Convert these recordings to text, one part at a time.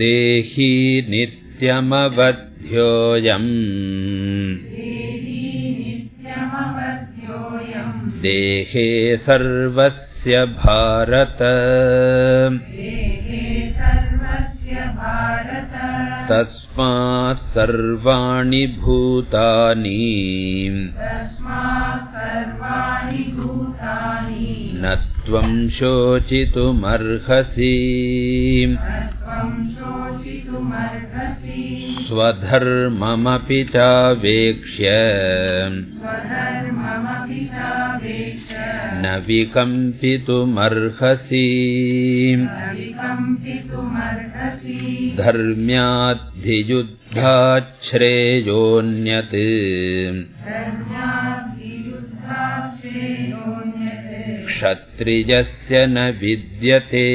देही नित्यमवध्योऽयम् देहे सर्वस्य भारत। तस्मात् सर्वाणि भूतानि। न त्वम् शोचितुमर्हसि स्वधर्ममपि चावेक्ष्य न विकम्पितुमर्हसि। धर्म्याद्धियुद्धाच्छ्रेयोऽन्यत् क्षत्रियस्य न विद्यते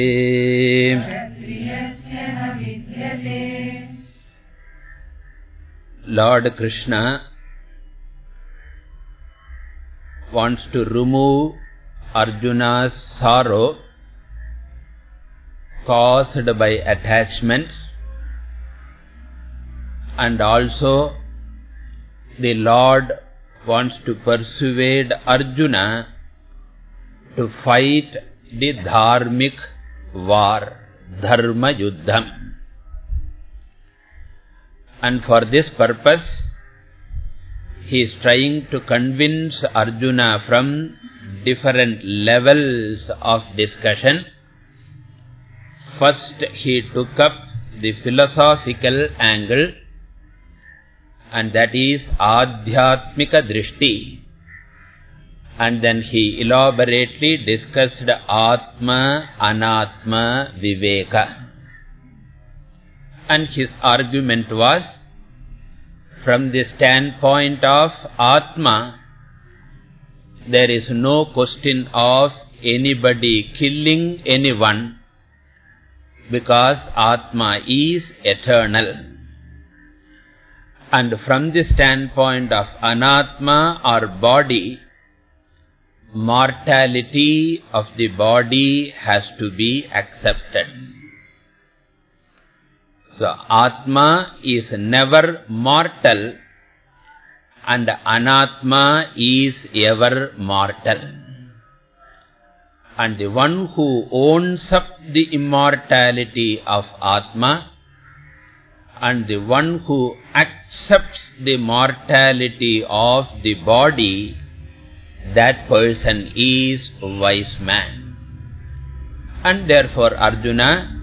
Lord Krishna wants to remove Arjuna's sorrow caused by attachment and also the Lord wants to persuade Arjuna to fight the dharmic war, dharma yuddham. And for this purpose, he is trying to convince Arjuna from different levels of discussion. First, he took up the philosophical angle, and that is Adhyatmika Drishti. And then he elaborately discussed Atma, Anatma, Viveka. And his argument was, from the standpoint of Atma, there is no question of anybody killing anyone because Atma is eternal. And from the standpoint of Anatma or body, mortality of the body has to be accepted. So, Atma is never mortal and Anatma is ever mortal. And the one who owns up the immortality of Atma and the one who accepts the mortality of the body, that person is wise man. And therefore, Arjuna,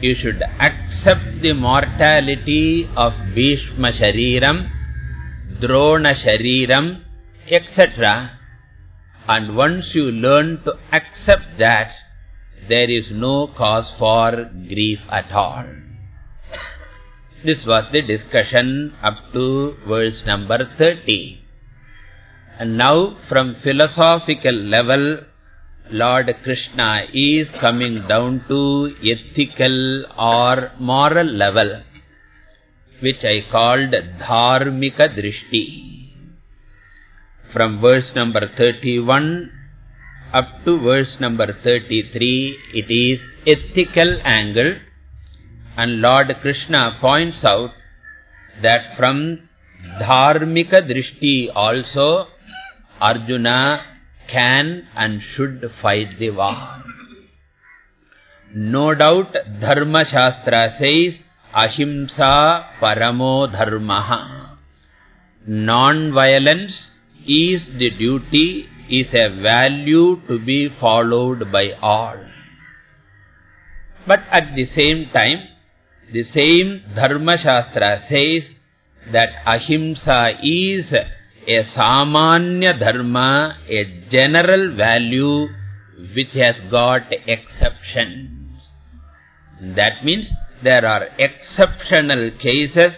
you should accept the mortality of Bhishma Shariram, Drona Shariram, etc. And once you learn to accept that, there is no cause for grief at all. This was the discussion up to verse number 30. And now from philosophical level, Lord Krishna is coming down to ethical or moral level, which I called Dharmika Drishti. From verse number 31 up to verse number 33, it is ethical angle. And Lord Krishna points out that from Dharmika Drishti also, Arjuna can and should fight the war. No doubt Dharma Shastra says, Ahimsa Paramo Dharmaha. Non-violence is the duty, is a value to be followed by all. But at the same time, the same Dharma Shastra says that Ahimsa is a samanya dharma, a general value which has got exceptions. That means there are exceptional cases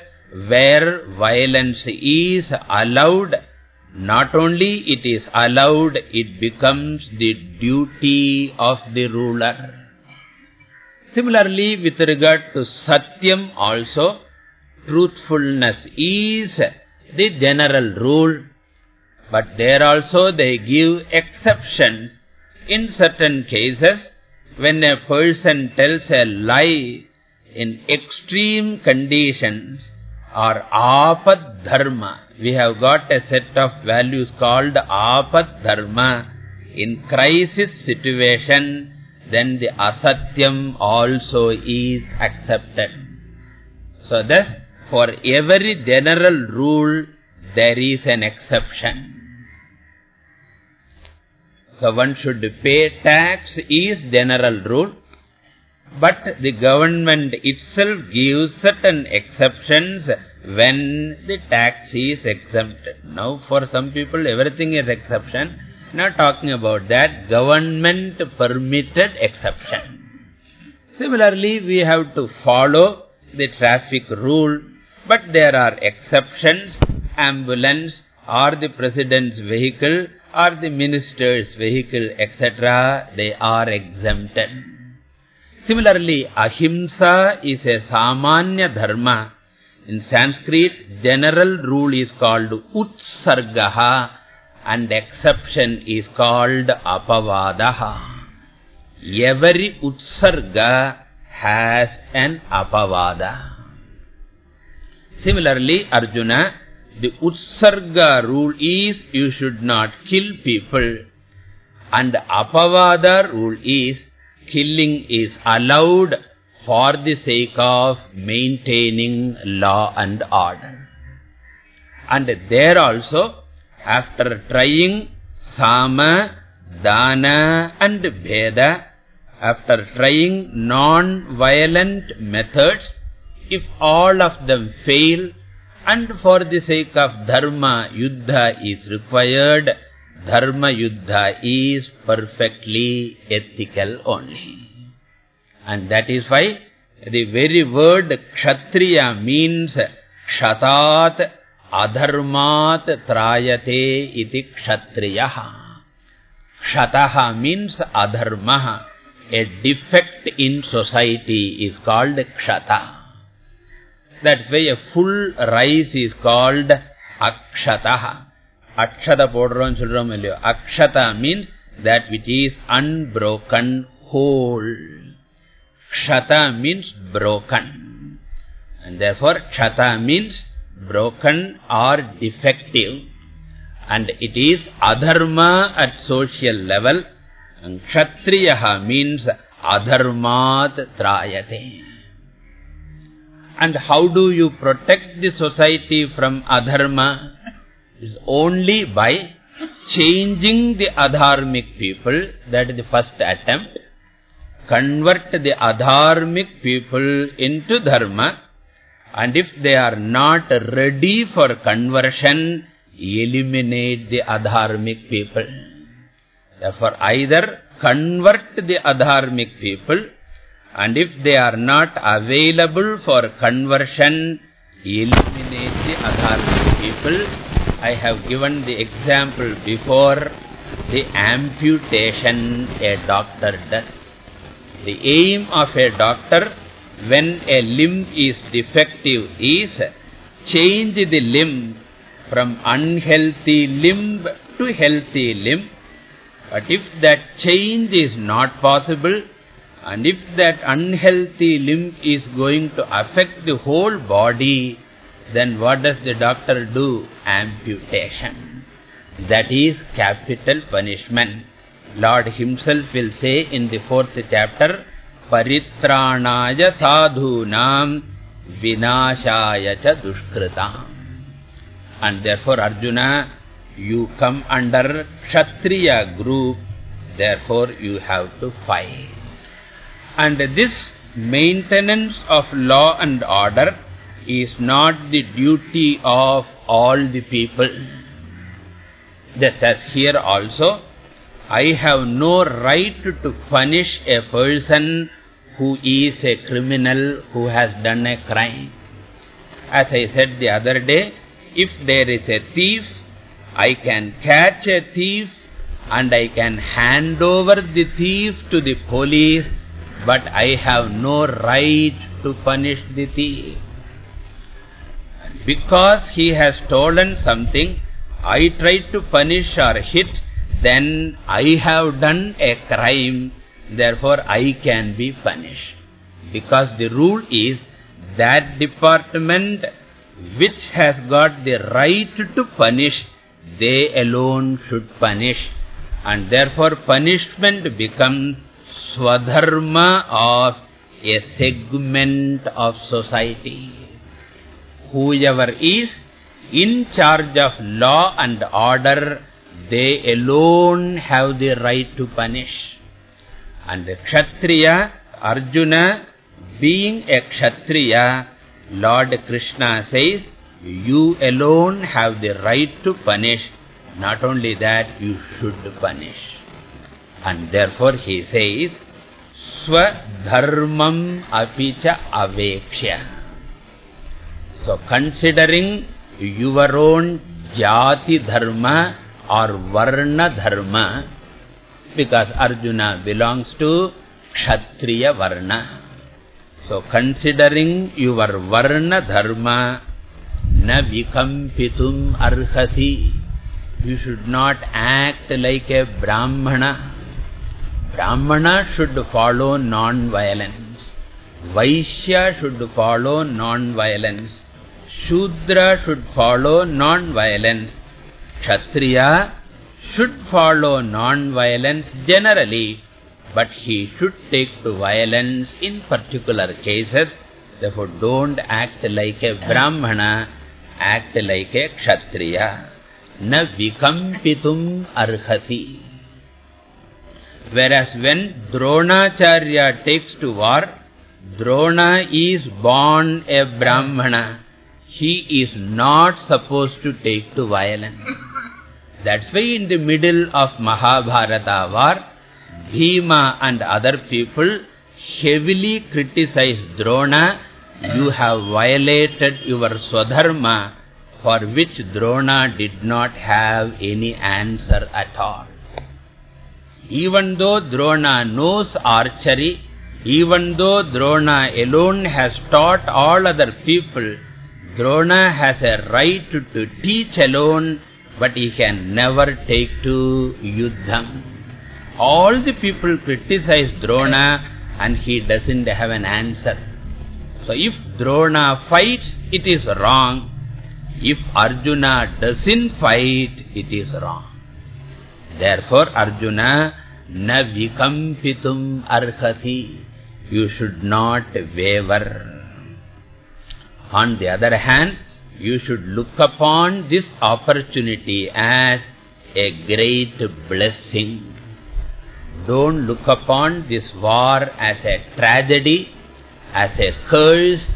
where violence is allowed. Not only it is allowed, it becomes the duty of the ruler. Similarly, with regard to Satyam also, truthfulness is the general rule, but there also they give exceptions. In certain cases, when a person tells a lie, in extreme conditions or apad dharma. We have got a set of values called apad dharma. In crisis situation, then the asatyam also is accepted. So thus, for every general rule, there is an exception. So one should pay tax is general rule. But the government itself gives certain exceptions when the tax is exempted. Now for some people everything is exception. Not talking about that. Government permitted exception. Similarly, we have to follow the traffic rule. But there are exceptions. Ambulance or the president's vehicle or the minister's vehicle, etc. They are exempted. Similarly, ahimsa is a samanya dharma. In Sanskrit, general rule is called utsargaha and exception is called apavadaha. Every utsarga has an apavada. Similarly, Arjuna, the utsarga rule is you should not kill people and apavada rule is killing is allowed for the sake of maintaining law and order. And there also, after trying Sama, Dana and Bheda, after trying non-violent methods, if all of them fail, and for the sake of Dharma, Yuddha is required, Dharma Yuddha is perfectly ethical only. And that is why the very word Kshatriya means Kshatat Adharmat Trayate iti Kshatriyaha. Kshataha means Adharmaha. A defect in society is called Kshata. That's why a full rice is called akshataha. Akshata podron children Akshata means that which is unbroken whole. Kshata means broken. And therefore, kshata means broken or defective. And it is adharma at social level. And kshatriyaha means adharmat trayate and how do you protect the society from adharma is only by changing the adharmic people, that is the first attempt, convert the adharmic people into dharma, and if they are not ready for conversion, eliminate the adharmic people. Therefore, either convert the adharmic people, and if they are not available for conversion, eliminate the adharmic people, I have given the example before the amputation a doctor does. The aim of a doctor when a limb is defective is change the limb from unhealthy limb to healthy limb. But if that change is not possible and if that unhealthy limb is going to affect the whole body, then what does the doctor do? Amputation. That is capital punishment. Lord himself will say in the fourth chapter, Paritranaya sadhunam vinashaya. And therefore Arjuna, you come under Kshatriya group, therefore you have to fight. And this maintenance of law and order is not the duty of all the people. Just as here also, I have no right to punish a person who is a criminal, who has done a crime. As I said the other day, if there is a thief, I can catch a thief and I can hand over the thief to the police, but I have no right to punish the thief because he has stolen something, I try to punish or hit, then I have done a crime, therefore I can be punished. Because the rule is that department which has got the right to punish, they alone should punish. And therefore punishment becomes swadharma of a segment of society. Whoever is in charge of law and order, they alone have the right to punish. And the Kshatriya, Arjuna, being a Kshatriya, Lord Krishna says, you alone have the right to punish. Not only that, you should punish. And therefore he says, Swadharmam apicha avekshya. So considering your own jati dharma or varna dharma, because Arjuna belongs to Kshatriya varna. So, considering your varna dharma, na vikampitum arhasi, you should not act like a brahmana. Brahmana should follow non-violence. Vaishya should follow non-violence. Shudra should follow non-violence. Kshatriya should follow non-violence generally but he should take to violence in particular cases. Therefore, don't act like a brahmana, act like a kshatriya. Na vikampitum arhasi. Whereas when Dronacharya takes to war, Drona is born a brahmana. He is not supposed to take to violence. That's why in the middle of Mahabharata war, Bhima and other people heavily criticize Drona, you have violated your Swadharma for which Drona did not have any answer at all. Even though Drona knows archery, even though Drona alone has taught all other people, Drona has a right to, teach alone, but he can never take to Yuddham all the people criticize Drona and he doesn't have an answer. So if Drona fights, it is wrong. If Arjuna doesn't fight, it is wrong. Therefore, Arjuna, na vikampitum arhasi. You should not waver. On the other hand, you should look upon this opportunity as a great blessing. Don't look upon this war as a tragedy, as a curse,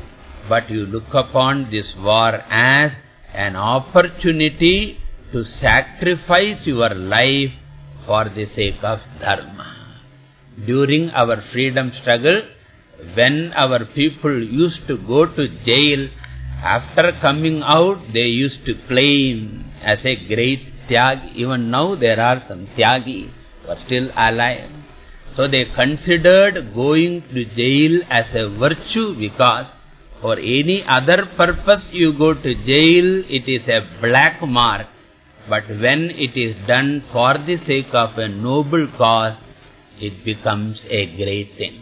but you look upon this war as an opportunity to sacrifice your life for the sake of dharma. During our freedom struggle, when our people used to go to jail, after coming out, they used to claim as a great tyag. Even now there are some tyagis are still alive. So they considered going to jail as a virtue because for any other purpose you go to jail, it is a black mark. But when it is done for the sake of a noble cause, it becomes a great thing.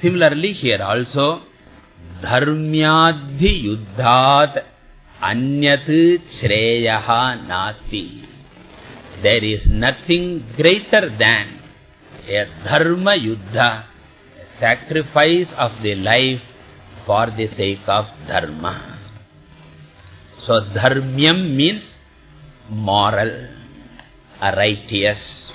Similarly here also, dharmyadhi yuddhat anyat shreyaha nasti. There is nothing greater than a dharma yuddha, a sacrifice of the life for the sake of dharma. So dharmyam means moral, righteous.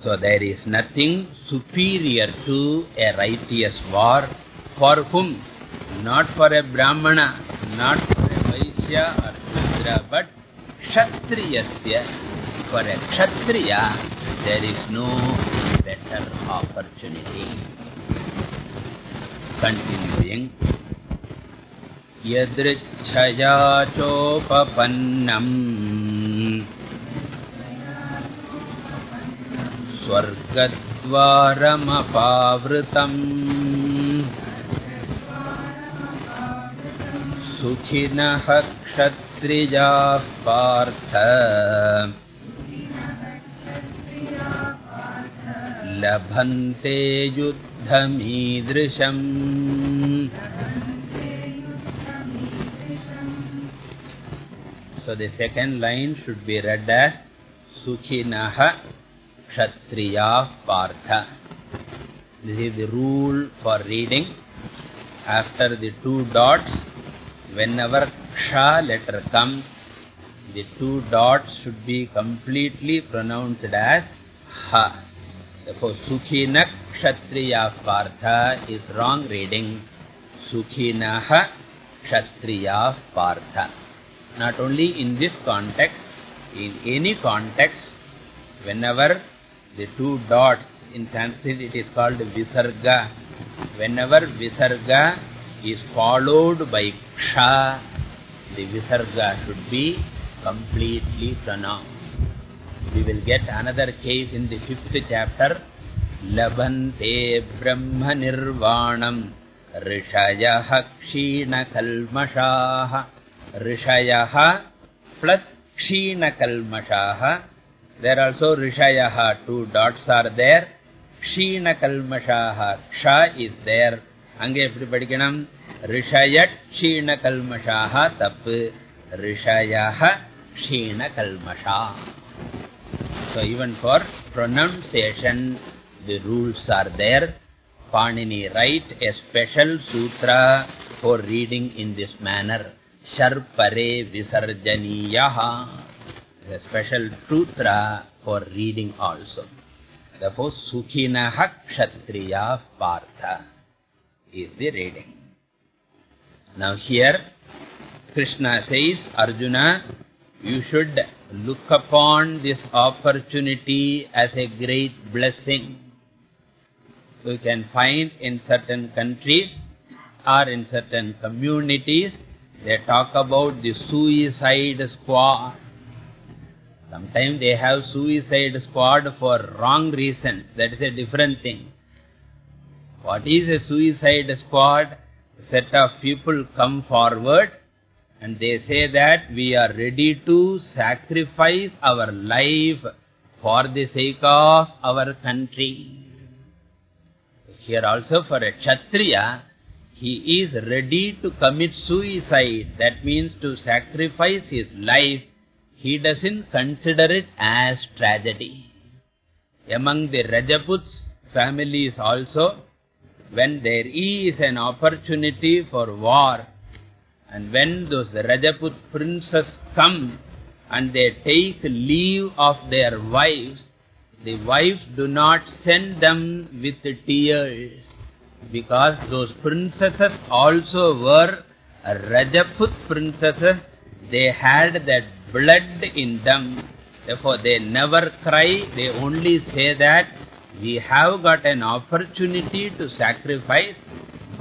So there is nothing superior to a righteous war for whom? Not for a brahmana, not for a vaishya or shudra, but Kshatriyasya, for a Kshatriya, there is no better opportunity. Continuing. यदृच्छया चोपपन्नम् स्वर्गद्वारमपावृतम्। सुखिनः क्षत्रिजाः पार्थ। लभन्ते युद्धमीदृशम्। So the second line should be read as Sukhinaha Kshatriya Partha. This is the rule for reading. After the two dots, whenever Ksha letter comes, the two dots should be completely pronounced as Ha. Therefore, Sukhina Kshatriya Partha is wrong reading. Sukhinaha Kshatriya Partha. Not only in this context, in any context, whenever the two dots, in Sanskrit it is called Visarga, whenever Visarga is followed by Ksha, the Visarga should be completely pronounced. We will get another case in the fifth chapter, Labhante Brahma Nirvanam Rishayaha Kshina Kalmashaha Rishayaha plus Kshina Kalmashaha. There also Rishayaha, two dots are there. Kshina Kalmashaha, Ksha is there. Ange எப்படி படிக்கணும் ரிஷயட் க்ஷீண கல்மஷாக தப்பு ரிஷயாக க்ஷீண கல்மஷா So even for pronunciation, the rules are there. Panini write a special sutra for reading in this manner. Sharpare Visarjaniyaha. A special sutra for reading also. Therefore, Sukhinaha Kshatriya Partha is the reading. Now here, Krishna says, Arjuna, you should look upon this opportunity as a great blessing. You can find in certain countries or in certain communities, they talk about the suicide squad. Sometimes they have suicide squad for wrong reasons. That is a different thing. What is a suicide squad? A set of people come forward and they say that we are ready to sacrifice our life for the sake of our country. Here also for a Kshatriya, he is ready to commit suicide. That means to sacrifice his life. He doesn't consider it as tragedy. Among the Rajaputs families also, when there is an opportunity for war, and when those Rajaput princes come and they take leave of their wives, the wives do not send them with tears. Because those princesses also were Rajaput princesses. They had that blood in them. Therefore, they never cry. They only say that we have got an opportunity to sacrifice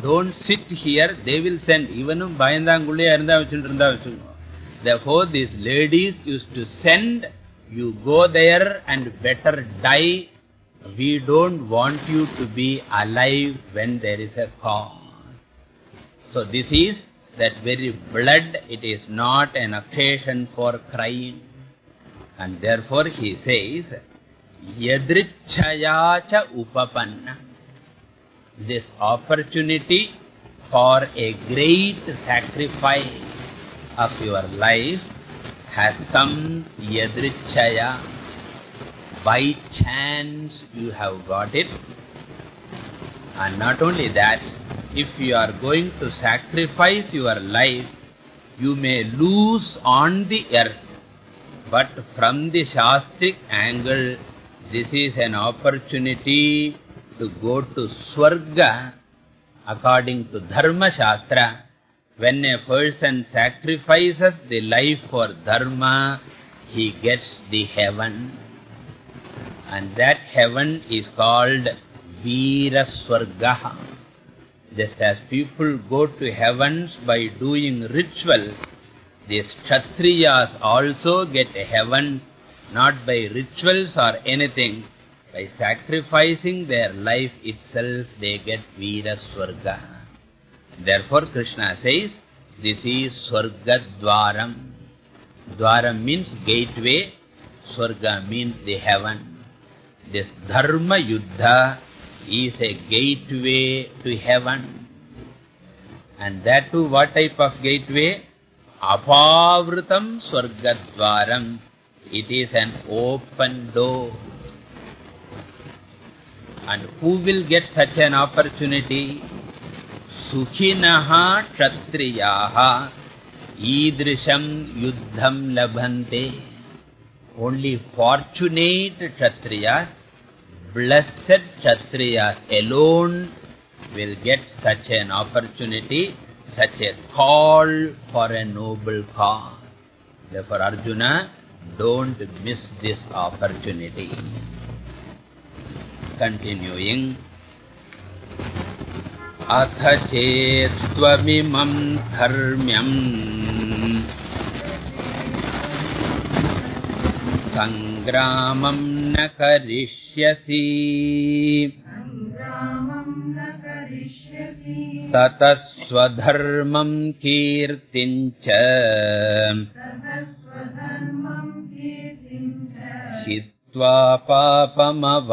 don't sit here, they will send. Even Therefore, these ladies used to send, you go there and better die. We don't want you to be alive when there is a cause. So this is that very blood, it is not an occasion for crying. And therefore he says, Yadrichaya cha upapanna this opportunity for a great sacrifice of your life has come yadrichaya. By chance you have got it. And not only that, if you are going to sacrifice your life, you may lose on the earth. But from the Shastric angle, this is an opportunity to go to Swarga according to Dharma Shastra. When a person sacrifices the life for Dharma, he gets the heaven. And that heaven is called Veera Swarga. Just as people go to heavens by doing rituals, these Kshatriyas also get a heaven, not by rituals or anything, by sacrificing their life itself, they get Veera Swarga. Therefore, Krishna says, this is Swarga Dwaram. Dwaram means gateway, Swarga means the heaven. This Dharma Yuddha is a gateway to heaven. And that too, what type of gateway? Apavrutam Swargadvaram. It is an open door. And who will get such an opportunity? Sukhinaha Kshatriyaha Idrisham Yuddham Labhante. Only fortunate Kshatriyas, blessed Kshatriyas alone will get such an opportunity, such a call for a noble cause. Therefore, Arjuna, don't miss this opportunity. Continuing. अथ चेत्त्वमिमम् धर्म्यम् सङ्ग्रामम् न करिष्यसि। ततः स्वधर्मम् कीर्तिम् च हित्वा पापमवाप्स्यसि।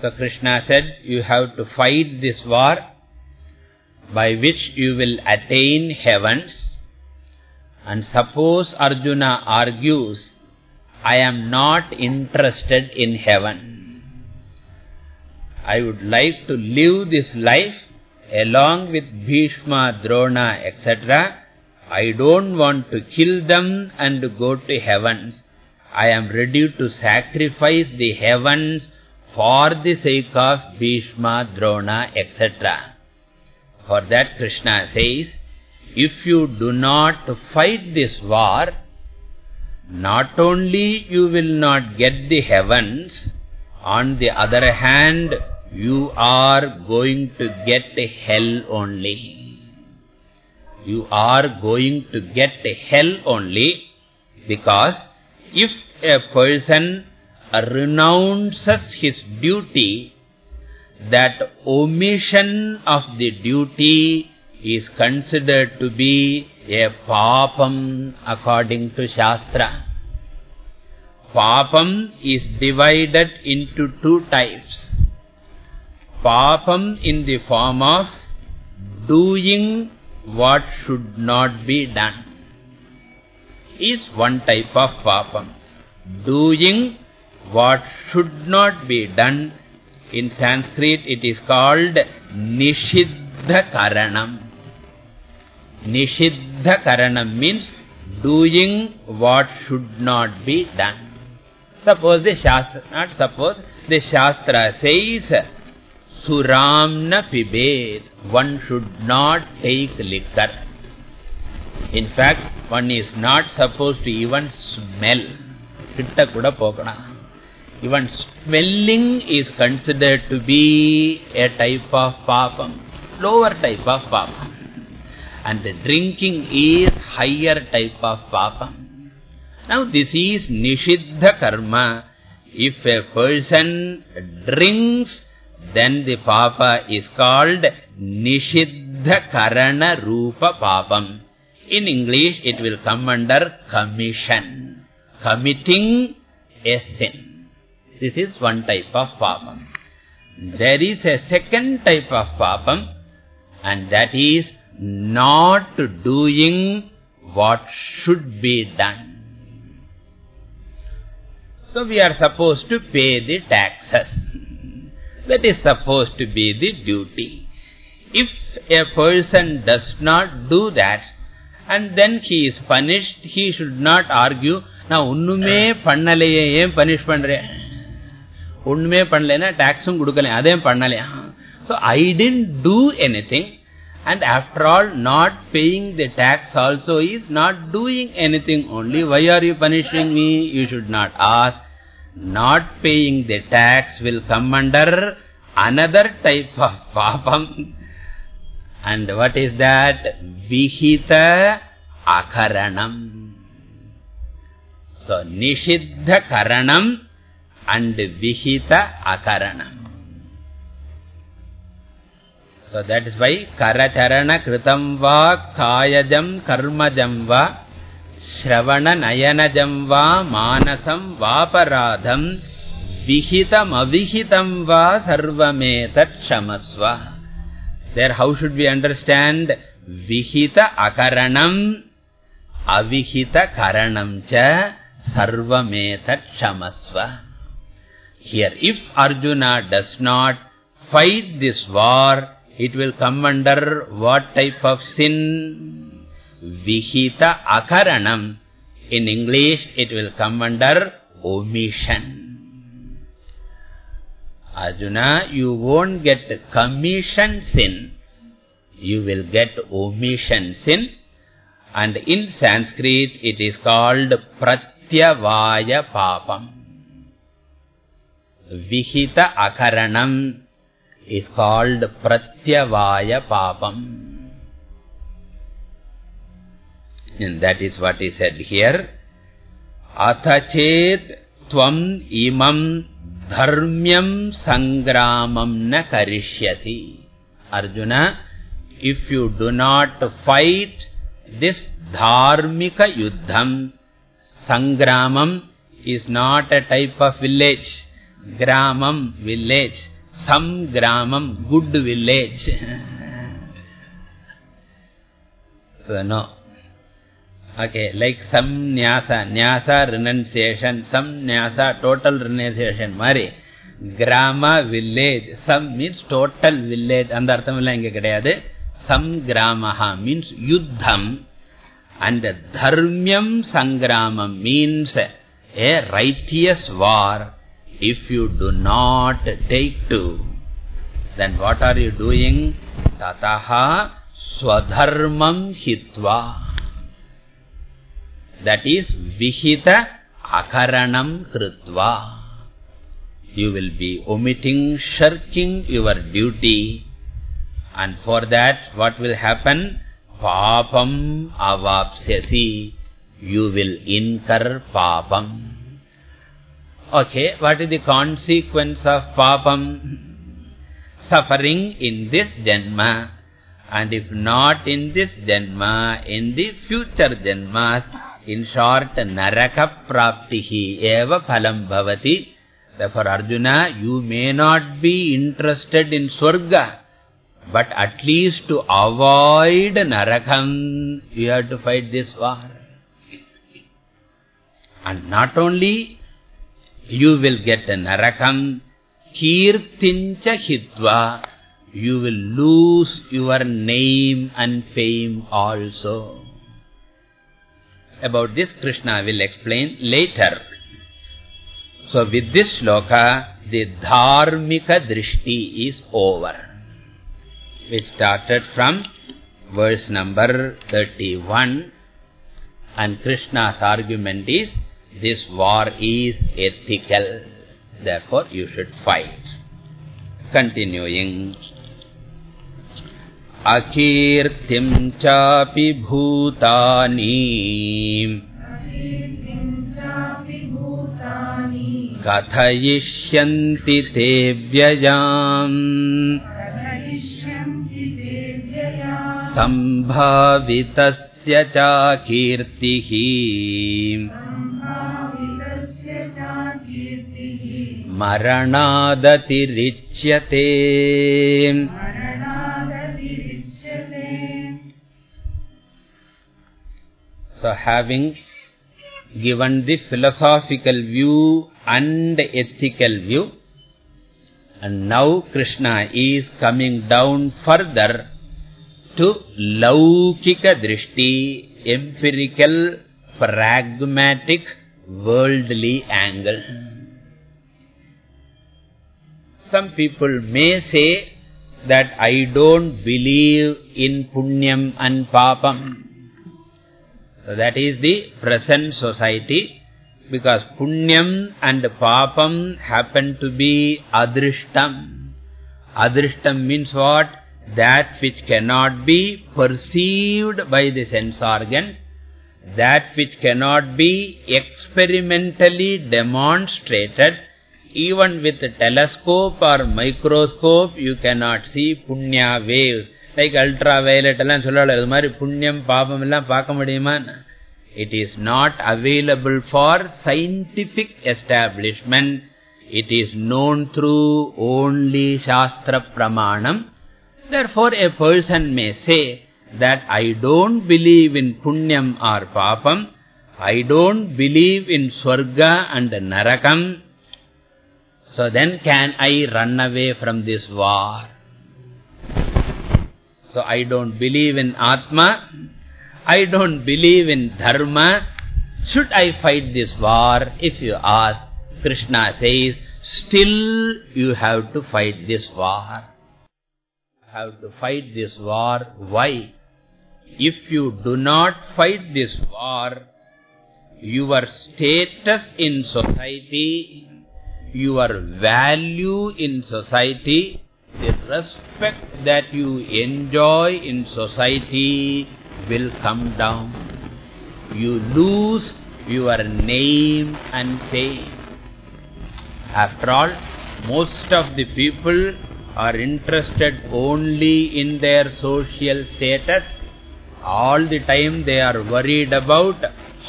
So Krishna said, you have to fight this war by which you will attain heavens. And suppose Arjuna argues, I am not interested in heaven. I would like to live this life along with Bhishma, Drona, etc. I don't want to kill them and go to heavens. I am ready to sacrifice the heavens for the sake of Bhishma, Drona, etc. For that Krishna says, if you do not fight this war, not only you will not get the heavens, on the other hand, you are going to get the hell only. You are going to get hell only because if a person renounces his duty, that omission of the duty is considered to be a papam according to Shastra. Papam is divided into two types. Papam in the form of doing what should not be done is one type of papam. Doing what should not be done. In Sanskrit it is called Nishiddha Karanam. Nishiddha Karanam means doing what should not be done. Suppose the Shastra, not suppose, the Shastra says, Suramna pibet, one should not take liquor. In fact, one is not supposed to even smell. Kitta kuda pokana. Even smelling is considered to be a type of papam, lower type of papam. And the drinking is higher type of papam. Now this is nishiddha karma. If a person drinks, then the papa is called nishiddha karana rupa papam. In English, it will come under commission. Committing a sin. This is one type of papam. There is a second type of papam and that is not doing what should be done. So we are supposed to pay the taxes. that is supposed to be the duty. If a person does not do that, and then he is punished, he should not argue, now unnume pannaleye, yem punish pandre. ஒண்ணுமே பண்ணலைன்னா டாக்ஸும் கொடுக்கல அதையும் பண்ணலையா so i didn't do anything and after all not paying the tax also is not doing anything only why are you punishing me you should not ask not paying the tax will come under another type of papam and what is that vihita akaranam so nishiddha karanam and vihita akaranam. So that is why karacharana kritam va kayajam karmajam va Shravana Nayanajam va Manasam Vaparadham Vihitam Avihitam va Sarvametat Shamasva. There how should we understand? Vihita Akaranam Karanam cha Sarvametat Shamasva. Here, if Arjuna does not fight this war, it will come under what type of sin? Vihita Akaranam. In English, it will come under omission. Arjuna, you won't get commission sin. You will get omission sin. And in Sanskrit, it is called Pratyavaya Papam. Vihita Akaranam is called Pratyavaya Papam. And that is what is said here. Athachet tvam imam dharmyam sangramam na karishyasi. Arjuna, if you do not fight this dharmika yuddham, sangramam is not a type of village. Gramam, village. Some gramam, good village. so, no. Okay, like some nyasa, nyasa renunciation, some nyasa total renunciation. Mari, grama, village, some means total village. அந்த அர்த்தம் இல்லை இங்க கிடையாது Samgramaha means yuddham and dharmyam sangramam means a righteous war. If you do not take to, then what are you doing? Tataha swadharmam hitva. That is vihita akaranam kritva. You will be omitting, shirking your duty and for that, what will happen? Papam avapsyasi. You will incur papam. Okay, what is the consequence of papam? Suffering in this janma. And if not in this janma, in the future janmas, in short, naraka praptihi eva phalam bhavati. Therefore, Arjuna, you may not be interested in swarga. But at least to avoid narakam, you have to fight this war. And not only you will get a narakam, kirtincha hitva, you will lose your name and fame also. About this Krishna will explain later. So with this sloka, the dharmika drishti is over It started from verse number 31 and Krishna's argument is this war is ethical that you should fight continuing अकीर्तिम् चापिभूतानि कथयिष्यन्ति ते व्यजान् सम्भावितस्य चाकीर्तिः मरणादतिरिच्यते So having given the philosophical view and ethical view, and now Krishna is coming down further to laukika drishti, empirical, pragmatic, worldly angle. Some people may say that I don't believe in punyam and papam. So that is the present society because punyam and papam happen to be adrishtam. Adrishtam means what? that which cannot be perceived by the sense organ, that which cannot be experimentally demonstrated, even with telescope or microscope, you cannot see punya waves. Like ultraviolet, punyam, papam, it is not available for scientific establishment. It is known through only Shastra Pramanam. Therefore, a person may say that I don't believe in punyam or papam. I don't believe in swarga and narakam. So then can I run away from this war? So I don't believe in Atma. I don't believe in Dharma. Should I fight this war? If you ask, Krishna says, still you have to fight this war. You have to fight this war. Why? If you do not fight this war, your status in society, your value in society, the respect that you enjoy in society will come down. You lose your name and fame. After all, most of the people are interested only in their social status. All the time they are worried about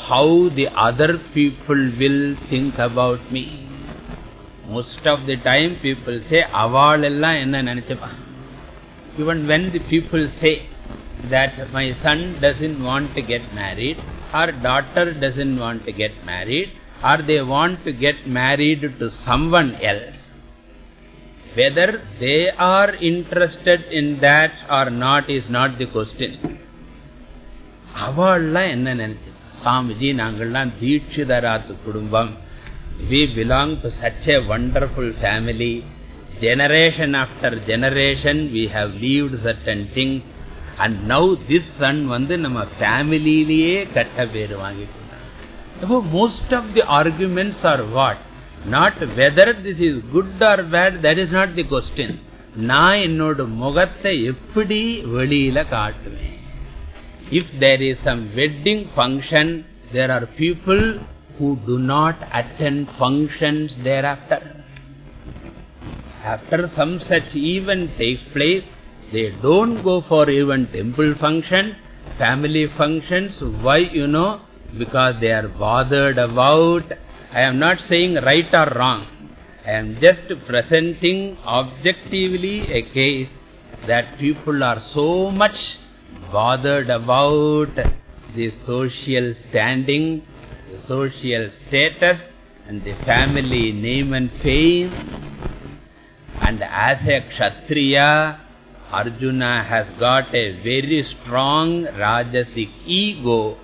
how the other people will think about me Most of the time people say, avalella enna nanichapa. Even when the people say that my son doesn't want to get married, or daughter doesn't want to get married, or they want to get married to someone else, whether they are interested in that or not is not the question. அவள்லாம் என்ன நினைச்சு சாமிஜி நாங்கள்லாம் தீட்சிதராத்து குடும்பம் we belong to such a wonderful family. Generation after generation we have lived certain things. And now this son வந்து நம்ம ஃபேமிலியிலேயே கட்ட பேர் வாங்கிட்டு most of the arguments are what? Not whether this is good or bad, that is not the question. நான் என்னோட முகத்தை எப்படி வெளியில காட்டுவேன் If there is some wedding function, there are people who do not attend functions thereafter. After some such event takes place, they don't go for even temple functions, family functions. Why, you know? Because they are bothered about, I am not saying right or wrong. I am just presenting objectively a case that people are so much bothered about the social standing, the social status and the family name and fame. And as a Kshatriya, Arjuna has got a very strong Rajasic ego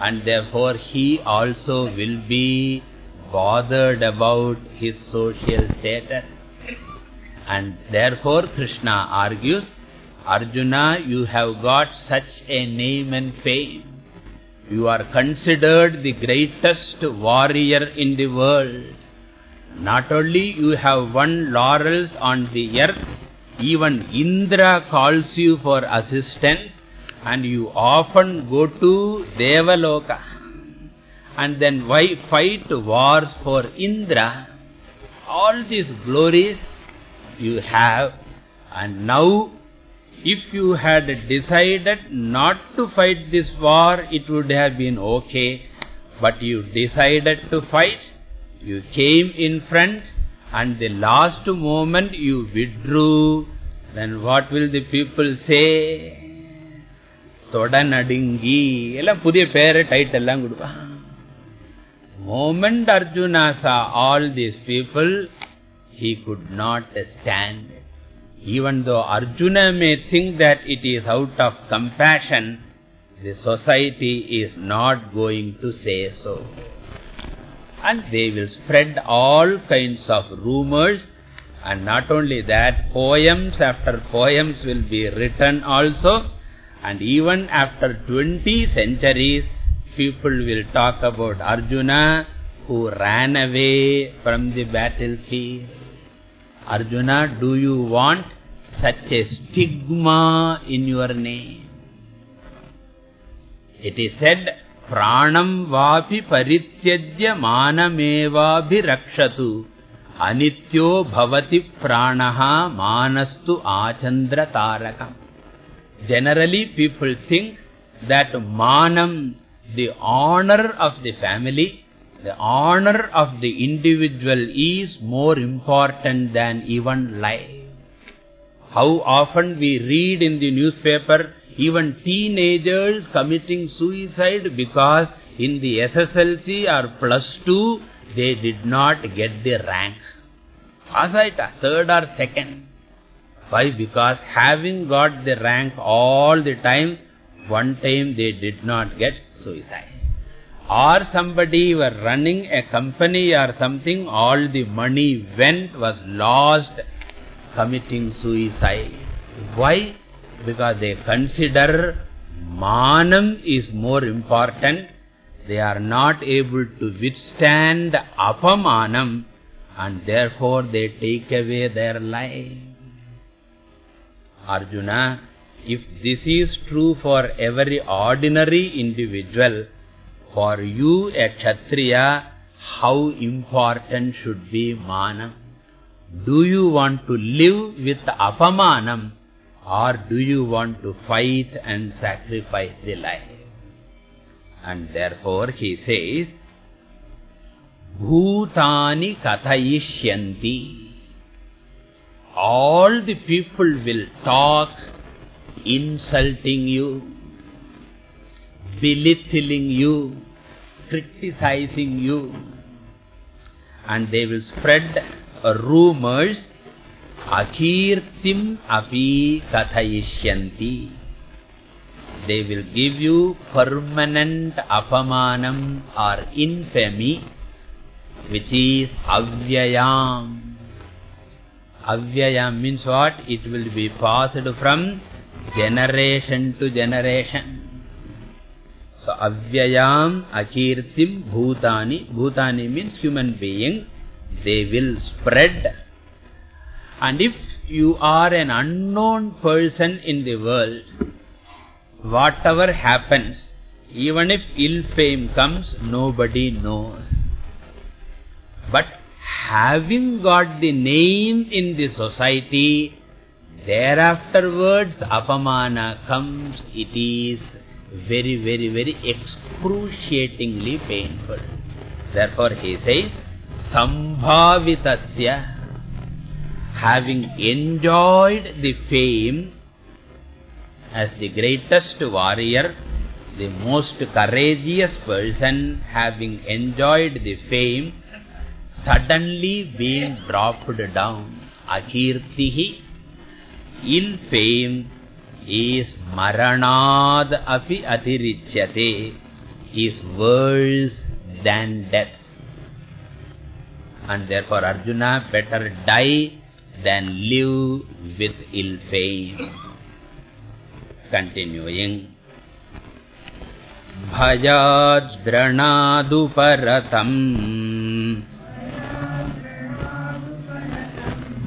and therefore he also will be bothered about his social status. And therefore Krishna argues, Arjuna, you have got such a name and fame. You are considered the greatest warrior in the world. Not only you have won laurels on the earth, even Indra calls you for assistance and you often go to Devaloka. And then why fight wars for Indra? All these glories you have and now if you had decided not to fight this war, it would have been okay. But you decided to fight, you came in front, and the last moment you withdrew, then what will the people say? Todanadingi. Ella pudhiya pere title ellam kudupa. Moment Arjuna saw all these people, he could not stand even though Arjuna may think that it is out of compassion, the society is not going to say so. And they will spread all kinds of rumors and not only that, poems after poems will be written also and even after 20 centuries, people will talk about Arjuna who ran away from the battlefield. Arjuna, do you want such a stigma in your name? It is said, Pranam vapi parityajya manamevabhi rakshatu anityo bhavati pranaha manastu achandra tarakam. Generally people think that manam the honor of the family, the honor of the individual is more important than even life. How often we read in the newspaper, even teenagers committing suicide because in the SSLC or plus two, they did not get the rank. Asita, third or second. Why? Because having got the rank all the time, one time they did not get suicide. Or somebody were running a company or something, all the money went, was lost, committing suicide. Why? Because they consider manam is more important. They are not able to withstand apamanam and therefore they take away their life. Arjuna, if this is true for every ordinary individual, for you a Kshatriya, how important should be manam? Do you want to live with apamanam or do you want to fight and sacrifice the life? And therefore he says, Bhutani kathayishyanti all the people will talk, insulting you, belittling you, criticizing you, and they will spread rumors, akirtim api kathayishyanti. They will give you permanent apamanam or infamy, which is avyayam. Avyayam means what? It will be passed from generation to generation. So, Avyayam, Akirtim, Bhutani. Bhutani means human beings. They will spread. And if you are an unknown person in the world, whatever happens, even if ill fame comes, nobody knows. But having got the name in the society, thereafterwards apamana comes, it is very, very, very excruciatingly painful. Therefore he says, Sambhavitasya, having enjoyed the fame as the greatest warrior, the most courageous person, having enjoyed the fame, suddenly being dropped down. Akirtihi, ill fame is maranad api atirichyate, is worse than death. And therefore Arjuna better die than live with ill fame. Continuing. भजाद्रणादुपरतम्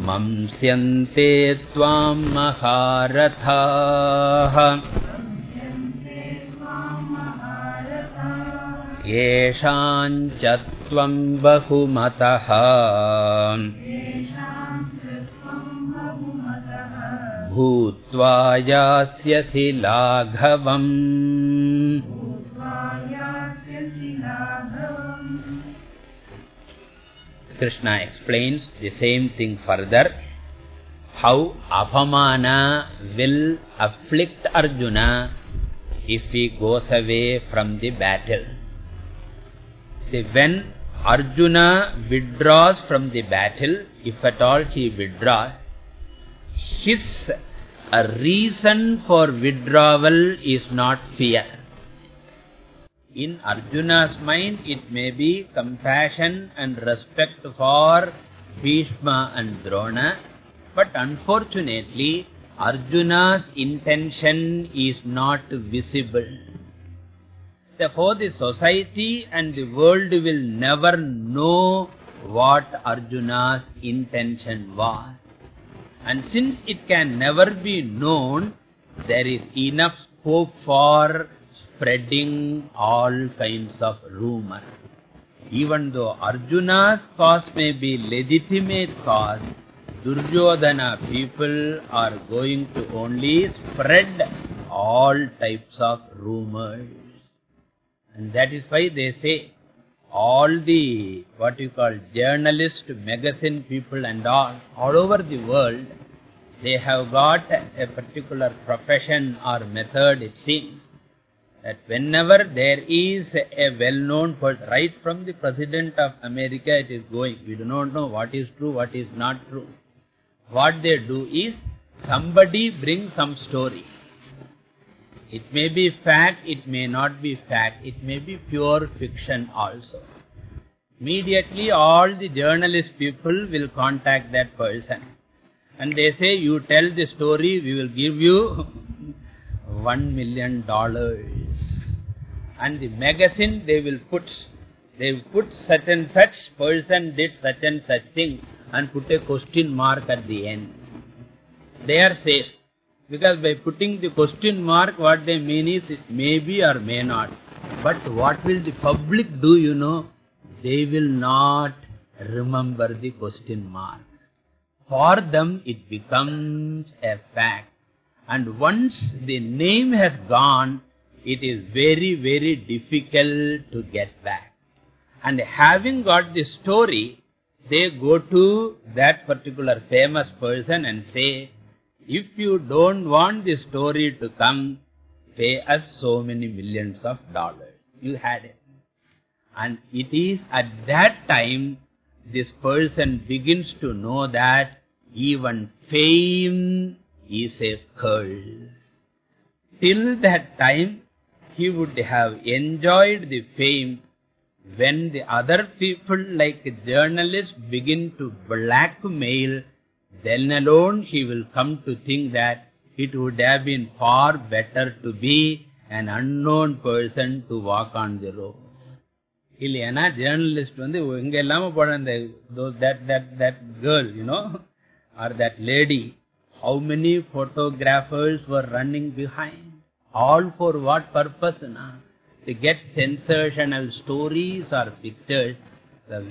मंस्यन्ते त्वाम् महारथाः येषाञ्च त्वम् बहुमतः भूत्वा यास्यसि लाघवम् Krishna explains the same thing further. How Apamana will afflict Arjuna if he goes away from the battle. See, when Arjuna withdraws from the battle, if at all he withdraws, his reason for withdrawal is not fear. In Arjuna's mind, it may be compassion and respect for Bhishma and Drona. But unfortunately, Arjuna's intention is not visible. Therefore, the society and the world will never know what Arjuna's intention was. And since it can never be known, there is enough scope for spreading all kinds of rumor. Even though Arjuna's cause may be legitimate cause, Duryodhana people are going to only spread all types of rumors. And that is why they say all the, what you call, journalist, magazine people and all, all over the world, they have got a particular profession or method, it seems, that whenever there is a well-known person, right from the President of America it is going, we do not know what is true, what is not true. What they do is, somebody brings some story. It may be fact, it may not be fact, it may be pure fiction also. Immediately all the journalist people will contact that person. And they say, you tell the story, we will give you one million dollars. And the magazine they will put, they will put such and such person did such and such thing and put a question mark at the end. They are safe. Because by putting the question mark, what they mean is it may be or may not. But what will the public do, you know? They will not remember the question mark. For them, it becomes a fact. And once the name has gone, it is very, very difficult to get back. And having got the story, they go to that particular famous person and say, if you don't want the story to come, pay us so many millions of dollars. You had it. And it is at that time this person begins to know that even fame is a curse. Till that time, he would have enjoyed the fame when the other people like journalists begin to blackmail then alone he will come to think that it would have been far better to be an unknown person to walk on the road. இல்லையானா journalist வந்து இங்க இல்லாம போட அந்த that that that girl you know or that lady how many photographers were running behind all for what purpose na to get sensational stories or pictures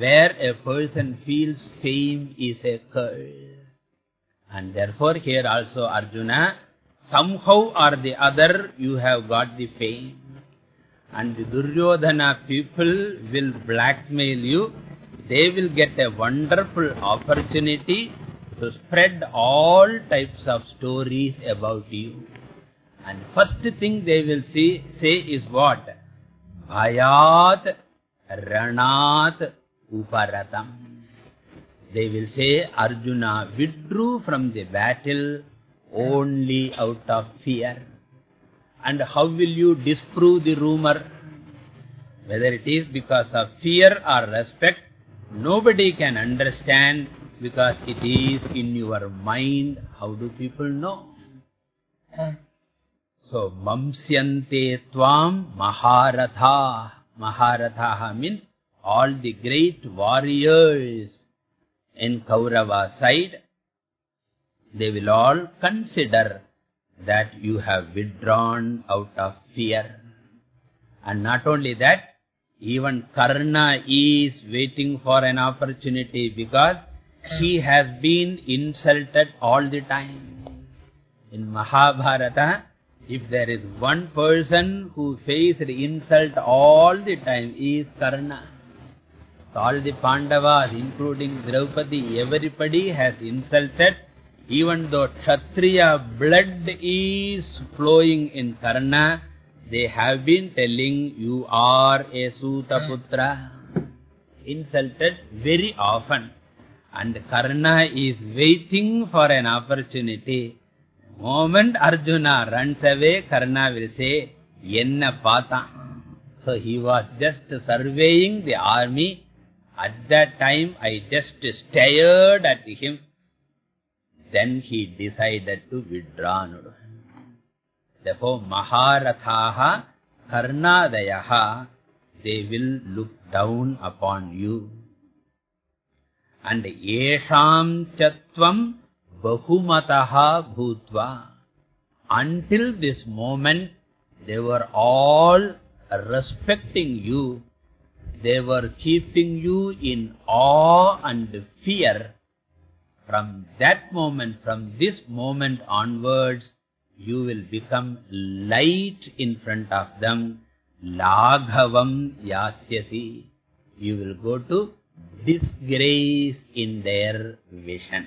where a person feels fame is a curse and therefore here also Arjuna, somehow or the other you have got the fame. And the Duryodhana people will blackmail you. They will get a wonderful opportunity to spread all types of stories about you. And first thing they will see, say is what? Bhayat Ranat Uparatam they will say Arjuna withdrew from the battle only out of fear. And how will you disprove the rumor? Whether it is because of fear or respect, nobody can understand because it is in your mind. How do people know? So, mamsyante tvam maharatha. Maharatha means all the great warriors in Kaurava side, they will all consider that you have withdrawn out of fear. And not only that, even Karna is waiting for an opportunity because he has been insulted all the time. In Mahabharata, if there is one person who faced insult all the time, is Karna all the Pandavas, including Draupadi, everybody has insulted, even though Kshatriya blood is flowing in Karna, they have been telling, you are a Sutaputra. Hmm. Insulted very often. And Karna is waiting for an opportunity. Moment Arjuna runs away, Karna will say, Yenna Pata. So he was just surveying the army at that time, I just stared at him. Then he decided to withdraw. Therefore, Maharathaha Karnadayaha, they will look down upon you. And Yesham Chatvam Bahumataha Bhutva. Until this moment, they were all respecting you they were keeping you in awe and fear. From that moment, from this moment onwards, you will become light in front of them. laghavam yasyasi. You will go to disgrace in their vision.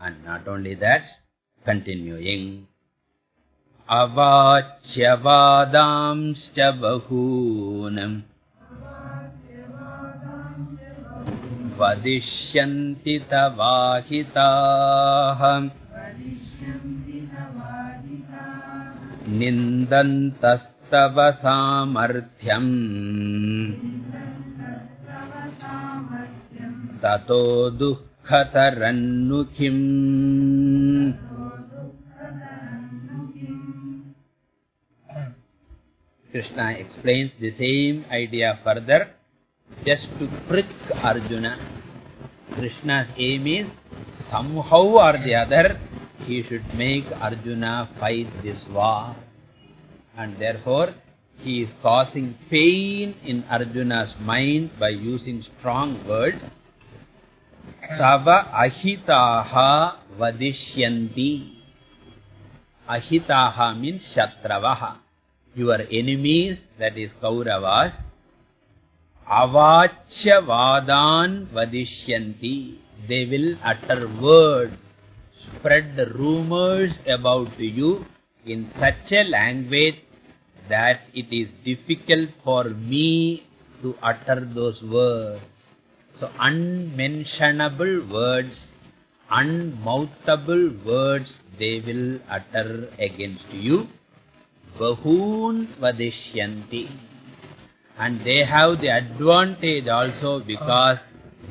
And not only that, continuing, अवाच्यवादांश्च बहूनम् वदिष्यन्ति तवाहिताः। निन्दन्तस्तव सामर्थ्यम्। ततो दुःखतरन्नु किम् Krishna explains the same idea further just to prick Arjuna. Krishna's aim is somehow or the other he should make Arjuna fight this war. And therefore he is causing pain in Arjuna's mind by using strong words. Sava ahitaha vadishyanti. Ahitaha means shatravaha your enemies, that is Kauravas, avachya vadan vadishyanti. They will utter words, spread the rumors about you in such a language that it is difficult for me to utter those words. So unmentionable words, unmouthable words they will utter against you. Bahun vadishyanti. And they have the advantage also because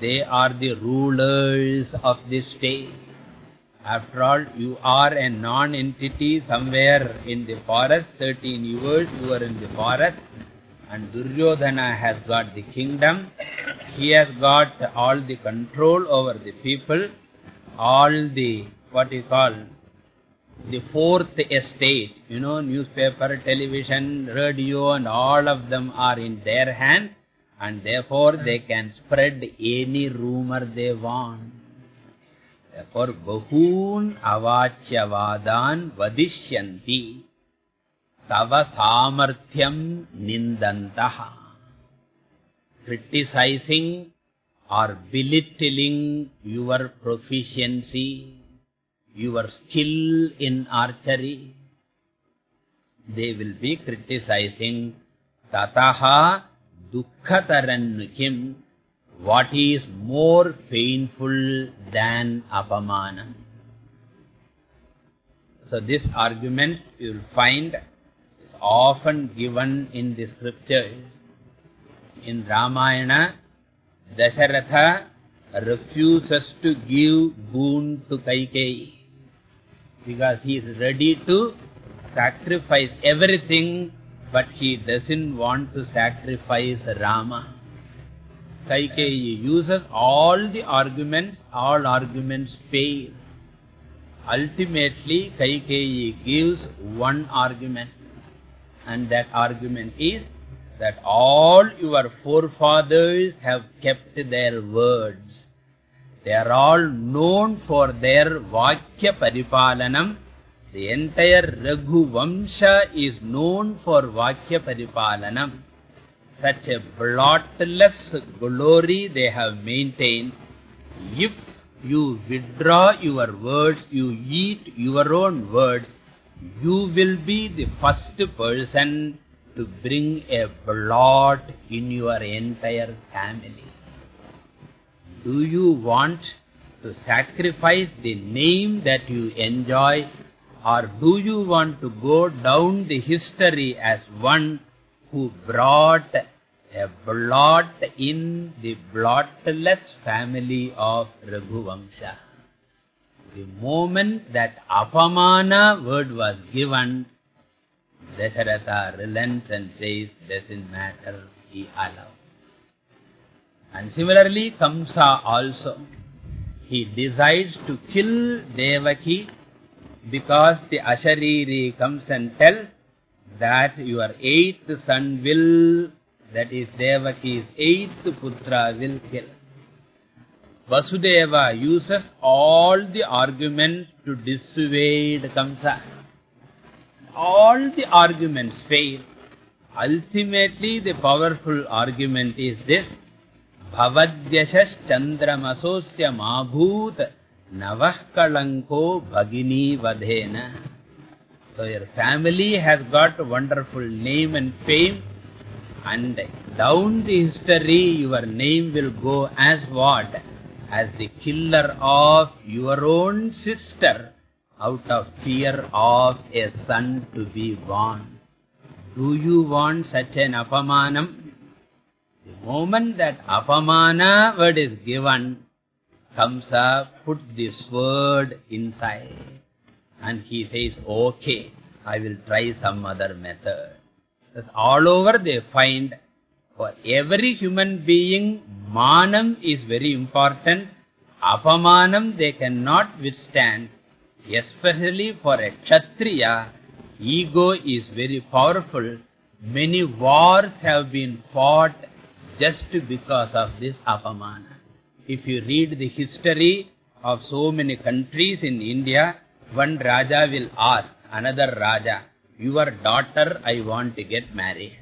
they are the rulers of the state. After all, you are a non-entity somewhere in the forest, 13 years you are in the forest, and Duryodhana has got the kingdom. He has got all the control over the people, all the, what you call, the fourth estate, you know, newspaper, television, radio and all of them are in their hand and therefore they can spread any rumor they want. Therefore, bahun avacyavadan vadishyanti tava samarthyam nindantaha. Criticizing or belittling your proficiency, your skill in archery, they will be criticizing tataha dukkatarannukim, what is more painful than apamana. So this argument you will find is often given in the scriptures. In Ramayana, Dasharatha refuses to give boon to Kaikeyi because he is ready to sacrifice everything but he doesn't want to sacrifice Rama. Kaikeyi uses all the arguments, all arguments fail. Ultimately, Kaikeyi gives one argument and that argument is that all your forefathers have kept their words. They are all known for their Vakya Paripalanam. The entire Raghu Vamsha is known for Vakya Paripalanam. Such a blotless glory they have maintained. If you withdraw your words, you eat your own words, you will be the first person to bring a blot in your entire family. Do you want to sacrifice the name that you enjoy or do you want to go down the history as one who brought a blot in the blotless family of Raghuvamsha? The moment that apamana word was given, Dasharatha relents and says, doesn't matter, he allows. And similarly, Kamsa also, he decides to kill Devaki because the Ashariri comes and tells that your eighth son will, that is Devaki's eighth putra will kill. Vasudeva uses all the arguments to dissuade Kamsa. all the arguments fail. Ultimately, the powerful argument is this. Mabhut navah kalanko bhagini vadhena. So your family has got wonderful name and fame and down the history your name will go as what? As the killer of your own sister out of fear of a son to be born. Do you want such an apamanam? The moment that apamana word is given, up, put this word inside. And he says, okay, I will try some other method. Thus all over they find, for every human being, manam is very important. Apamanam they cannot withstand. Especially for a kshatriya, ego is very powerful. Many wars have been fought just because of this apamana. If you read the history of so many countries in India, one Raja will ask another Raja, your daughter I want to get married.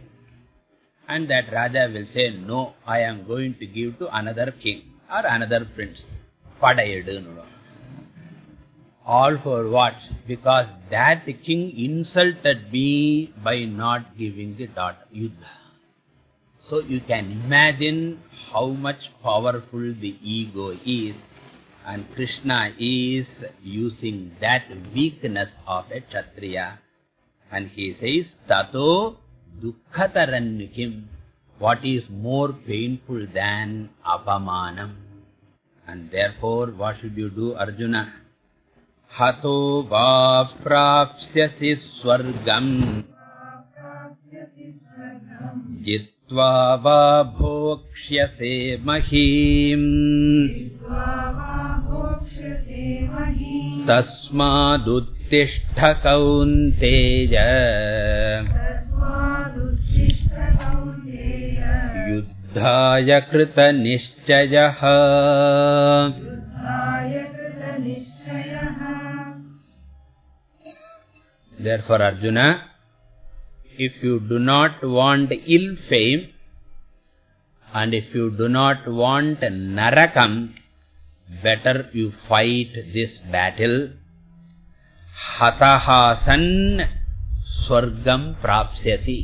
And that Raja will say, no, I am going to give to another king or another prince. Padayadu. All for what? Because that king insulted me by not giving the daughter. Yuddha. So you can imagine how much powerful the ego is. And Krishna is using that weakness of a Kshatriya. And he says, Tato dukkhatarannikim. What is more painful than apamanam? And therefore, what should you do, Arjuna? Hato va prapsyasi swargam. जित्वा वा भोक्ष्यसे महीम्। तस्मादुत्तिष्ठ कौन्तेय युद्धाय कृतनिश्चयः। Therefore, Arjuna, if you do not want ill fame, and if you do not want narakam, better you fight this battle. Hatahasan swargam prapsyasi.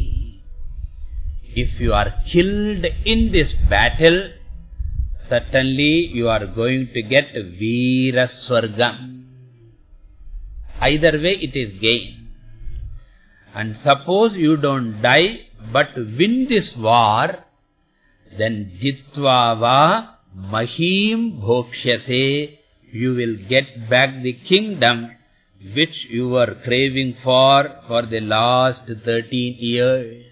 If you are killed in this battle, certainly you are going to get Veera Swargam. Either way it is gain. And suppose you don't die, but win this war, then jitva va mahim bhokshase, you will get back the kingdom which you were craving for for the last 13 years.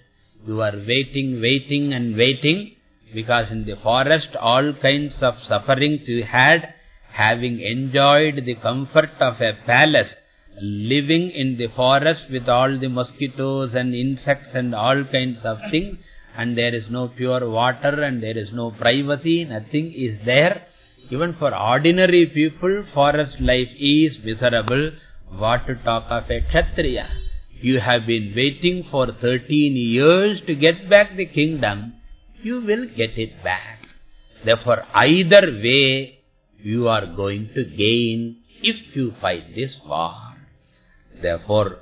You are waiting, waiting and waiting, because in the forest all kinds of sufferings you had, having enjoyed the comfort of a palace, living in the forest with all the mosquitoes and insects and all kinds of things, and there is no pure water and there is no privacy, nothing is there. Even for ordinary people, forest life is miserable. What to talk of a Kshatriya? You have been waiting for 13 years to get back the kingdom. You will get it back. Therefore, either way, you are going to gain if you fight this war. Therefore,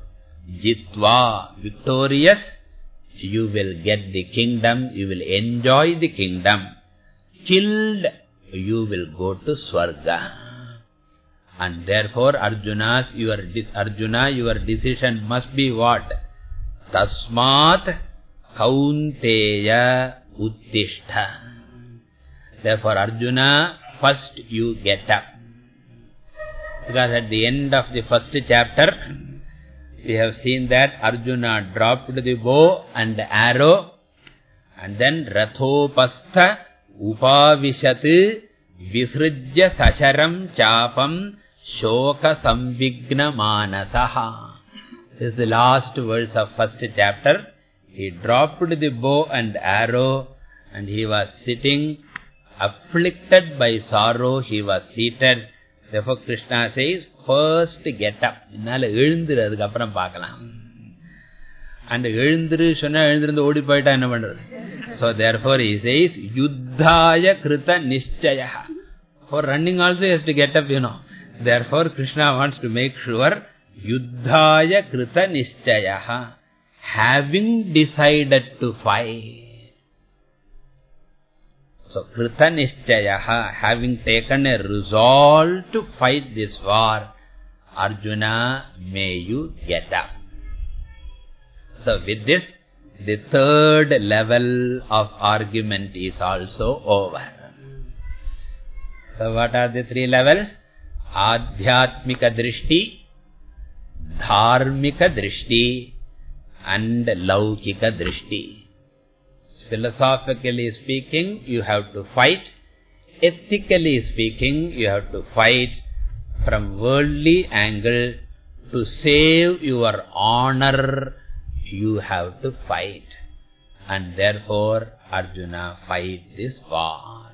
jitva, victorious, you will get the kingdom, you will enjoy the kingdom. Killed, you will go to Swarga. And therefore, Arjuna's, your, Arjuna, your decision must be what? Tasmat kaunteya uttishtha. Therefore, Arjuna, first you get up. Because at the end of the first chapter, we have seen that Arjuna dropped the bow and arrow, and then Rathopastha upavishat visrujya sasharam chapam shoka samvigna manasaha. This is the last verse of first chapter. He dropped the bow and arrow, and he was sitting, afflicted by sorrow, he was seated. Therefore Krishna says, first get up. இன்னால எழுந்துரு அதுக்கப்புறம் பார்க்கலாம் And எழுந்திரு சொன்னா எழுந்திருந்து ஓடி போயிட்டா என்ன பண்றது? So therefore he says, Yuddhaya krita nischaya. For running also he has to get up, you know. Therefore Krishna wants to make sure, Yuddhaya krita nischaya. Having decided to fight. So krita nischaya, having taken a resolve to fight this war, Arjuna, may you get up. So with this, the third level of argument is also over. So what are the three levels? Adhyatmika drishti, Dharmika drishti, and Laukika drishti. Philosophically speaking, you have to fight. Ethically speaking, you have to fight from worldly angle to save your honor you have to fight. And therefore, Arjuna fight this war.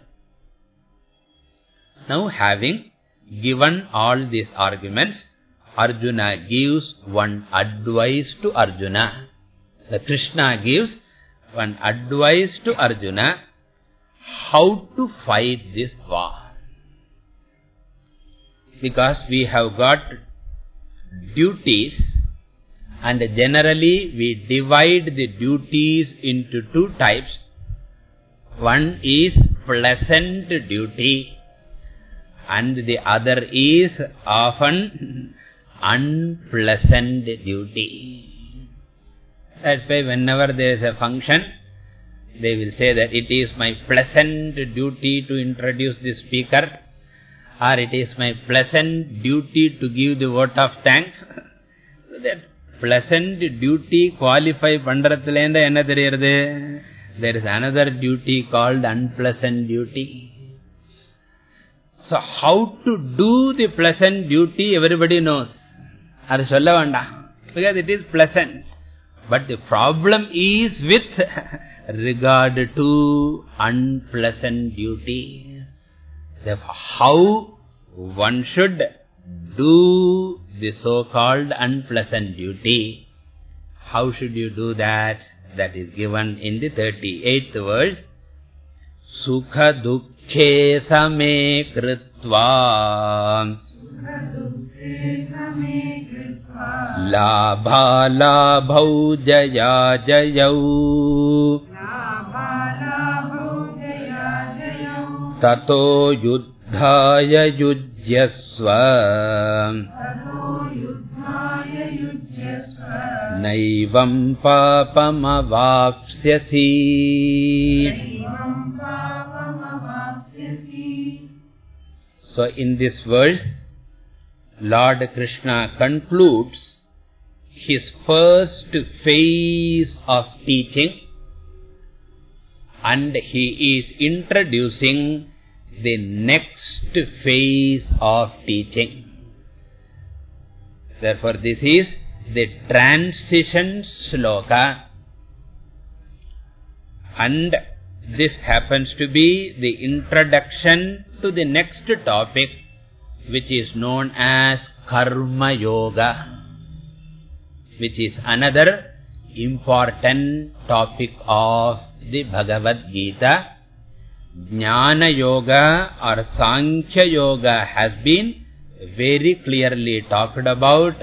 Now, having given all these arguments, Arjuna gives one advice to Arjuna. The Krishna gives one advice to Arjuna how to fight this war. Because we have got duties and generally we divide the duties into two types. One is pleasant duty and the other is often unpleasant duty. That's why whenever there is a function, they will say that it is my pleasant duty to introduce the speaker or it is my pleasant duty to give the word of thanks. so that pleasant duty qualify pandrathileenda enna theriyirudhu? There is another duty called unpleasant duty. So how to do the pleasant duty everybody knows. Adu solla vanda. Because it is pleasant but the problem is with regard to unpleasant duty therefore how one should do the so-called unpleasant duty. How should you do that? That is given in the 38th verse. Sukha dukkhe same kritva लाभालाभौ Jaya जयौ। ततो युद्धाय युज्यस्व। नैवं पापमवाप्स्यसि। So in this verse, Lord Krishna concludes his first phase of teaching. And he is introducing the next phase of teaching. Therefore, this is the transition sloka. And this happens to be the introduction to the next topic which is known as Karma Yoga which is another important topic of the Bhagavad Gita. Jnana Yoga or Sankhya Yoga has been very clearly talked about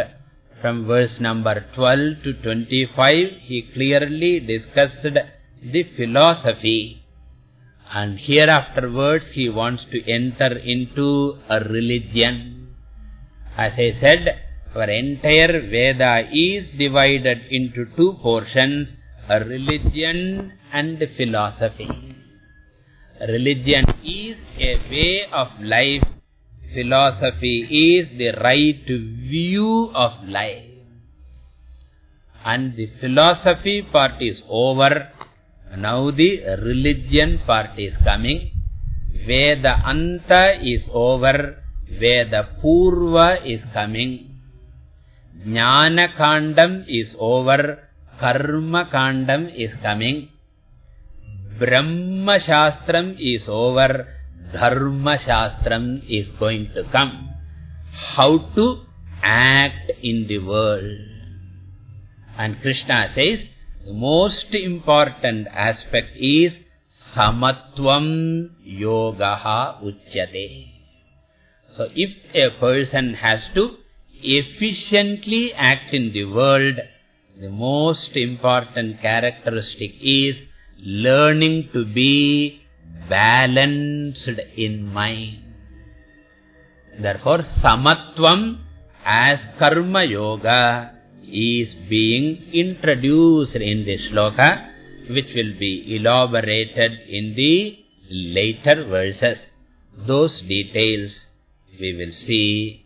from verse number 12 to 25, he clearly discussed the philosophy. And here afterwards, he wants to enter into a religion. As I said, our entire Veda is divided into two portions, religion and philosophy. Religion is a way of life philosophy is the right view of life. And the philosophy part is over. Now the religion part is coming. Veda Anta is over. Veda Purva is coming. Jnana Kandam is over. Karma Kandam is coming. Brahma Shastram is over. Dharma Shastram is going to come. How to act in the world. And Krishna says, the most important aspect is samatvam yogaha uchyate. So if a person has to efficiently act in the world, the most important characteristic is learning to be balanced in mind. Therefore, samatvam as karma yoga is being introduced in this shloka, which will be elaborated in the later verses. Those details we will see